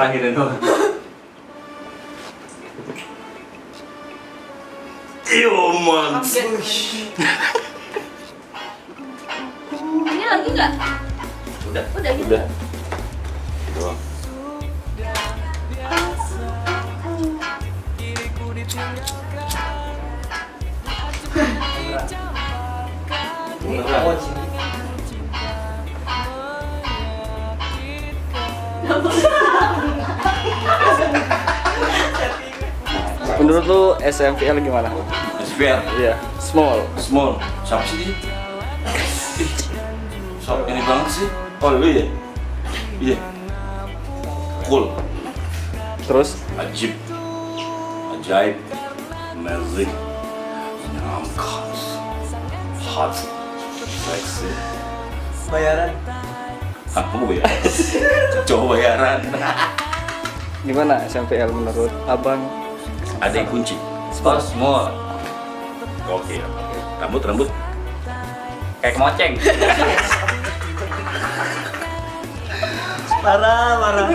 terakhirnya doang. Yo man. Ini lagi nggak? Udah. Udah gitu. Udah. Doang. Beneran. Menurut lu SMPL gimana? SPR Iya, small. small. Siapa sih dia? Siapa ini banget sih? Oh lu ya? Iya. Cool. Terus Ajib. Ajaib. Amazing. Menyenangkan. Hot. Sexy. Bayaran. Kamu bayaran? Coba bayaran. gimana SMPL menurut abang? Ada yang kunci. Oh, small. Oke. Rambut rambut. Kayak kemoceng. parah, parah.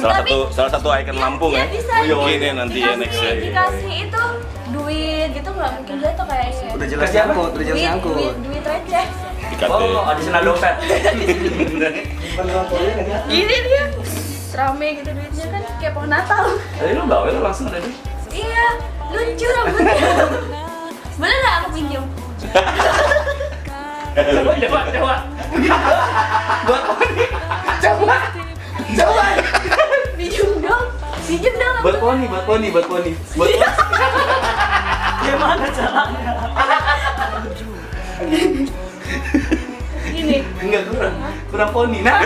Salah Tapi- satu salah satu ikon Lampung ya. Bisa Mungkin ya nanti ya next ya. Dikasih itu duit gitu nggak mungkin jatuh kayaknya. Udah jelas nyangkut, udah jelas duit, nyangkut. duit, duit receh. Dikat Oh, additional dompet. Gini dia. Rame gitu duitnya kan kayak pohon Natal. Tadi lu bawa lu langsung ada duit. Iya, lucu rambutnya. Boleh nggak aku pinjam? Coba, coba, coba. Buat apa nih? Coba. Coba. Pinjam dong. Pinjam dong. Buat poni, buat poni, buat poni. Buat poni. Gimana caranya? Gini. Enggak kurang. Kurang poni. Nah.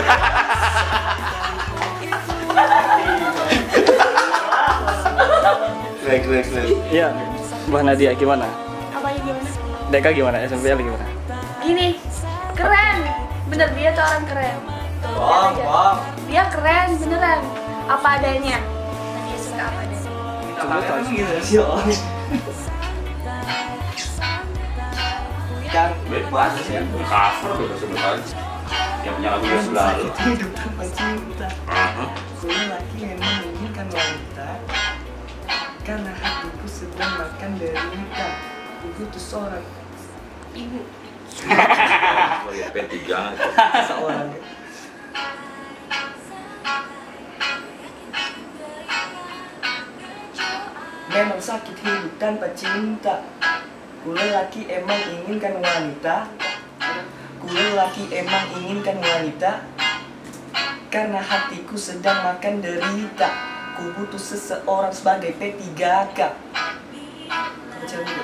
Keren keren keren. Iya, Mbak Nadia gimana? Apanya gimana? Deka gimana? SMPL gimana? Gini. Keren. Bener dia tuh orang keren. Tuh, bohong. Dia keren beneran. Apa adanya. Dia suka apa adanya. Coba gitu sih, oh. Kan, bebas ya. Cover udah sebenarnya. Yang punya lagu yang selalu. Hidup tanpa cinta Aha. Kuliah laki memang menginginkan wanita Karena hatiku sedang makan derita Ku butuh seorang Ibu. Sebagai P3 seorang. Memang sakit hidup tanpa cinta. Ku lelaki emang inginkan wanita. Ku lelaki emang inginkan wanita. Karena hatiku sedang makan derita Ku butuh seseorang sebagai P3K Macam itu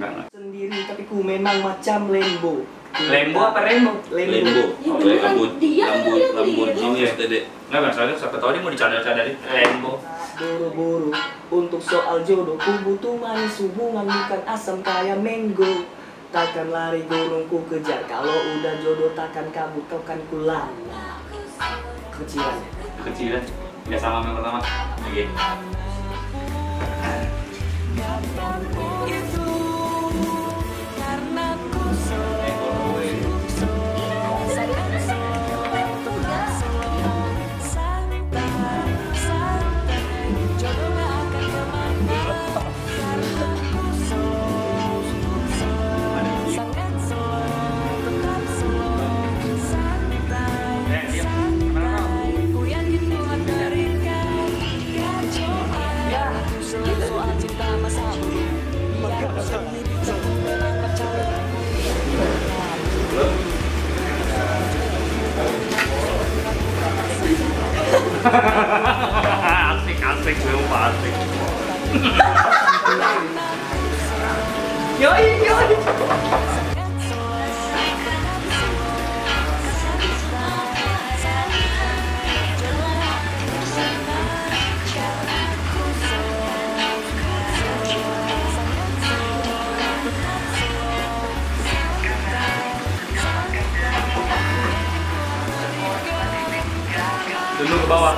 Enggak, enggak. Sendiri tapi ku memang macam lembo Lembo apa Rembo? Lembo. Dia Lambo dia Lambo dia. Genius tadi. Enggak, enggak. Soalnya siapa tahu dia mau dicadar-cadarin. Rembo. Buru-buru untuk soal jodoh Ku butuh manis hubungan bukan asam kayak mango Takkan lari gunung ku kejar Kalau udah jodoh takkan kabur kau kan kulang Kecilan Kecilan. Ya sama yang pertama. Oke. 嗯好的好的好的好的好的好的好的好的好 dulu ke bawah.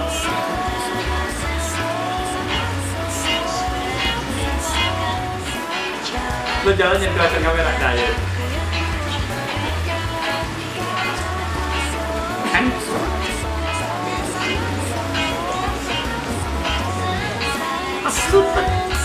Lu jalan yang kelihatan kamera nah kan? Super.